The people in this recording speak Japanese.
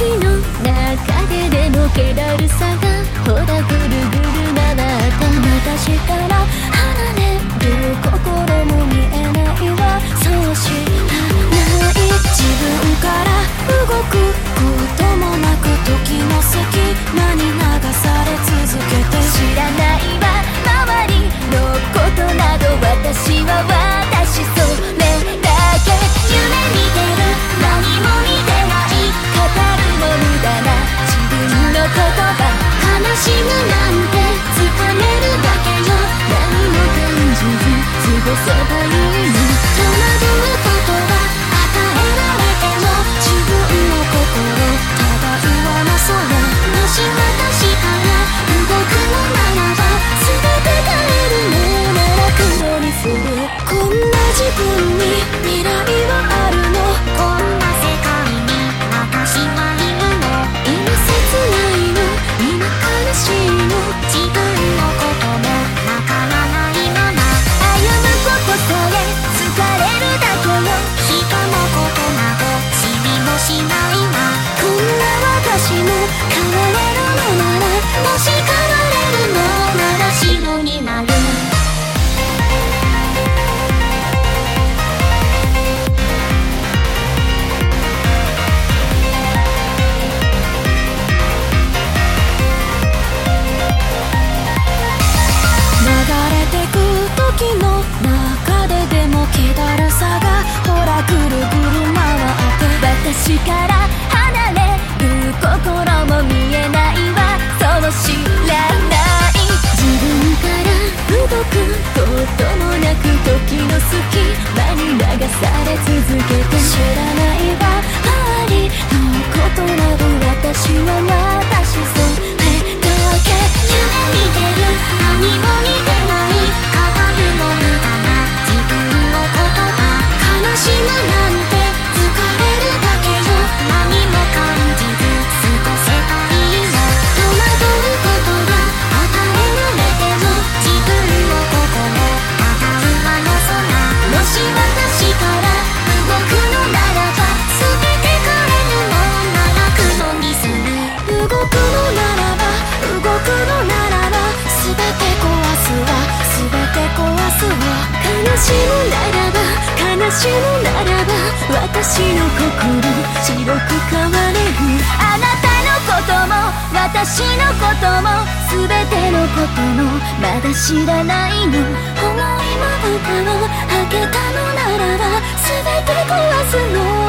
気の中ででも気だるさがほらぐるぐる回った。またしたら離れる心も見えないわ。そうして地から離れる心も見えないわ。そう知らない。自分から動くこともなく時の隙私のならば私の心白く変われる。あなたのことも私のことも全てのこともまだ知らないの。思いもぶを開けたのならば全て壊すの。